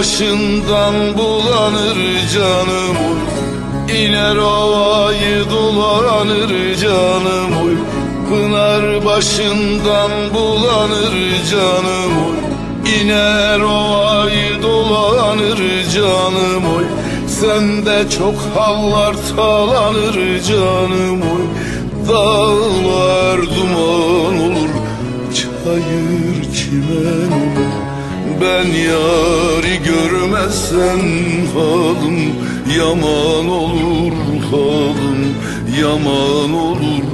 başından bulanır canım oy. İner ovayı dolanır canım oy. Pınar başından bulanır canım oy. İner ovayı dolanır canım oy. Sende çok hallar talanır canım oy. Dağlar duman olur Çayır çimen olur ben yari görmezsem halim yaman olur halim yaman olur.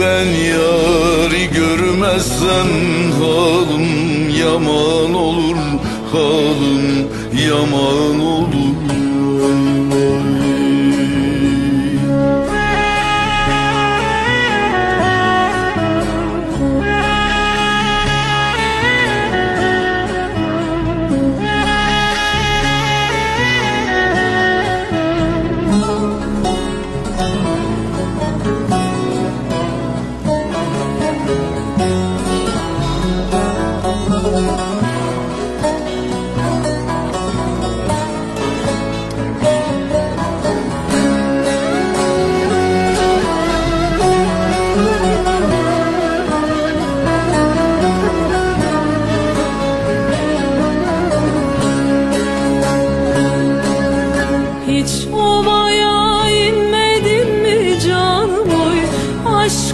Ben yari görmezsem halim yaman olur halim yaman olur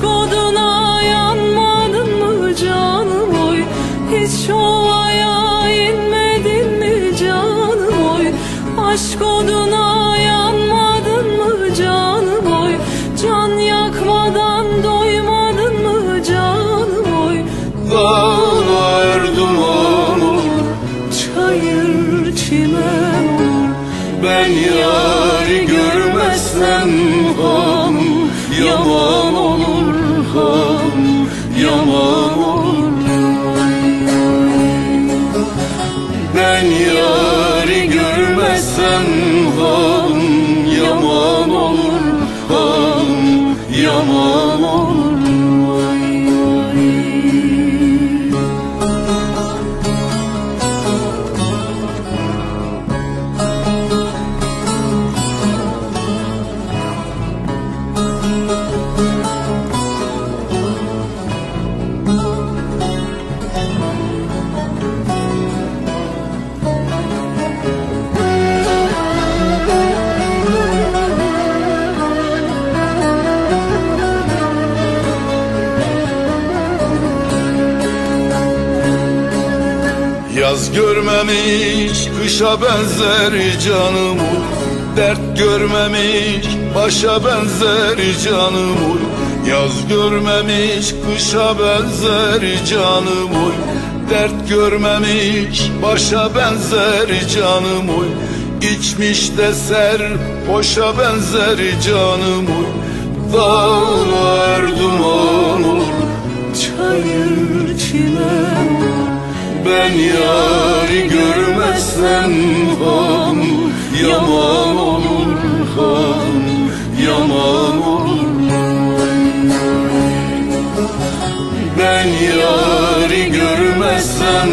Aşk oduna yanmadın mı canım oy? Hiç ovaya inmedin mi canım oy? Aşk oduna yanmadın mı canım oy? Can yakmadan doymadın mı canım oy? Dağlar duman olur Çayır çimen olur. Ben yari görmezsem ham Yaman Yaz görmemiş kışa benzer canım uy Dert görmemiş başa benzer canım uy Yaz görmemiş kışa benzer canım uy Dert görmemiş başa benzer canım uy İçmiş de boşa benzer canım uy Dağlar duman olur Çayır çimen Ben yari görmezsem ham Yaman olur ham Yaman olur. Ben yari görmezsem